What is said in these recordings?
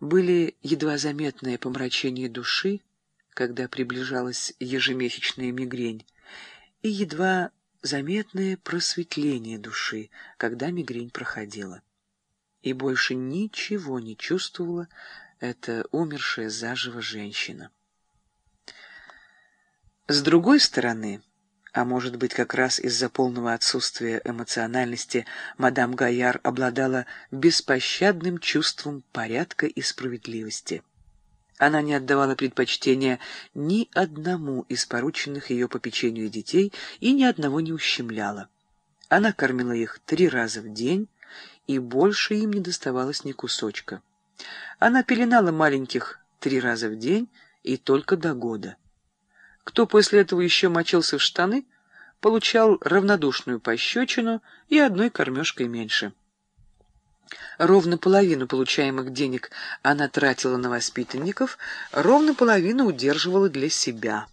были едва заметное помрачение души, когда приближалась ежемесячная мигрень, и едва заметное просветление души, когда мигрень проходила. И больше ничего не чувствовала эта умершая заживо женщина. С другой стороны, а может быть как раз из-за полного отсутствия эмоциональности, мадам Гаяр обладала беспощадным чувством порядка и справедливости. Она не отдавала предпочтения ни одному из порученных ее попечению детей и ни одного не ущемляла. Она кормила их три раза в день, и больше им не доставалось ни кусочка. Она пеленала маленьких три раза в день и только до года. Кто после этого еще мочился в штаны, получал равнодушную пощечину и одной кормежкой меньше. Ровно половину получаемых денег она тратила на воспитанников, ровно половину удерживала для себя.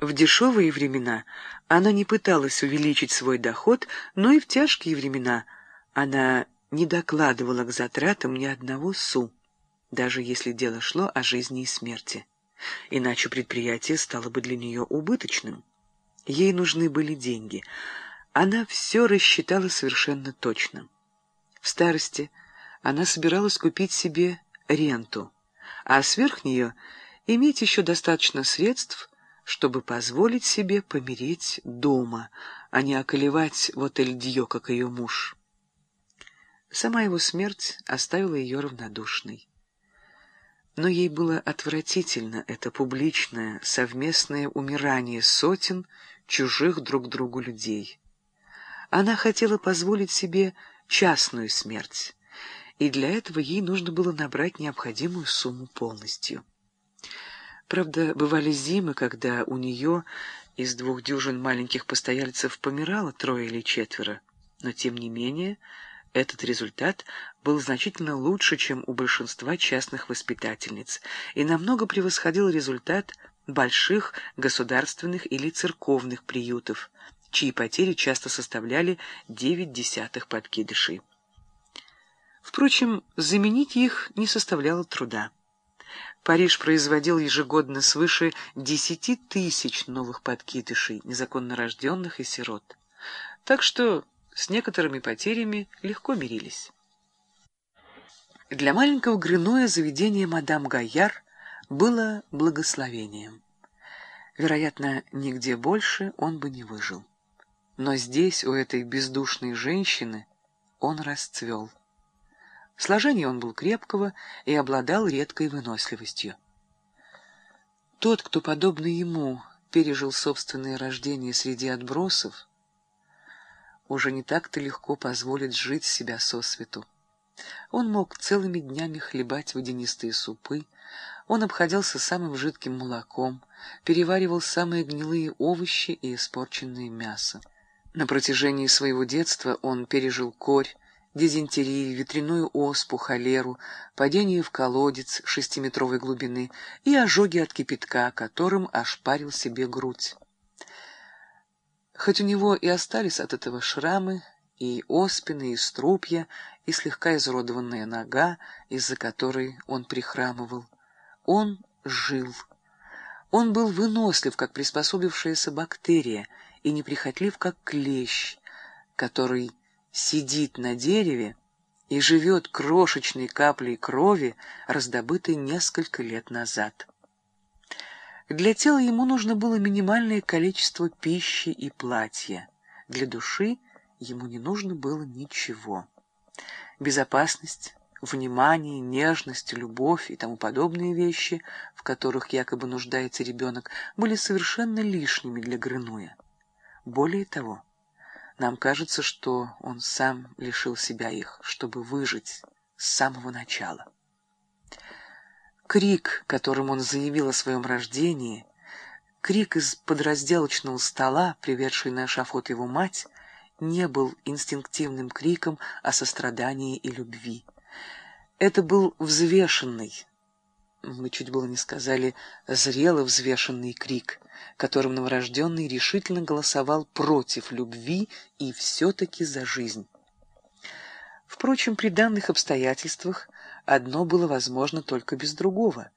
В дешевые времена она не пыталась увеличить свой доход, но и в тяжкие времена она не докладывала к затратам ни одного су, даже если дело шло о жизни и смерти иначе предприятие стало бы для нее убыточным. Ей нужны были деньги. Она все рассчитала совершенно точно. В старости она собиралась купить себе ренту, а сверх нее иметь еще достаточно средств, чтобы позволить себе помереть дома, а не околевать в отель-дьё, как ее муж. Сама его смерть оставила ее равнодушной. Но ей было отвратительно это публичное, совместное умирание сотен чужих друг другу людей. Она хотела позволить себе частную смерть, и для этого ей нужно было набрать необходимую сумму полностью. Правда, бывали зимы, когда у нее из двух дюжин маленьких постояльцев помирало трое или четверо, но тем не менее этот результат был значительно лучше, чем у большинства частных воспитательниц, и намного превосходил результат больших государственных или церковных приютов, чьи потери часто составляли 9 десятых подкидышей. Впрочем, заменить их не составляло труда. Париж производил ежегодно свыше 10 тысяч новых подкидышей, незаконно рожденных и сирот. Так что с некоторыми потерями легко мирились. Для маленького Грынуя заведение мадам Гайяр было благословением. Вероятно, нигде больше он бы не выжил. Но здесь, у этой бездушной женщины, он расцвел. Сложение он был крепкого и обладал редкой выносливостью. Тот, кто, подобно ему, пережил собственное рождение среди отбросов, уже не так-то легко позволит жить себя сосвету. Он мог целыми днями хлебать водянистые супы, он обходился самым жидким молоком, переваривал самые гнилые овощи и испорченное мясо. На протяжении своего детства он пережил корь, дизентерию, ветряную оспу, холеру, падение в колодец шестиметровой глубины и ожоги от кипятка, которым ошпарил себе грудь. Хоть у него и остались от этого шрамы, и оспины, и струпья, и слегка изуродованная нога, из-за которой он прихрамывал, он жил. Он был вынослив, как приспособившаяся бактерия, и неприхотлив, как клещ, который сидит на дереве и живет крошечной каплей крови, раздобытой несколько лет назад. Для тела ему нужно было минимальное количество пищи и платья. Для души ему не нужно было ничего. Безопасность, внимание, нежность, любовь и тому подобные вещи, в которых якобы нуждается ребенок, были совершенно лишними для Грынуя. Более того, нам кажется, что он сам лишил себя их, чтобы выжить с самого начала. Крик, которым он заявил о своем рождении, крик из подразделочного стола, приведший на эшафот его мать, не был инстинктивным криком о сострадании и любви. Это был взвешенный, мы чуть было не сказали зрело взвешенный крик, которым новорожденный решительно голосовал против любви и все-таки за жизнь. Впрочем, при данных обстоятельствах одно было возможно только без другого.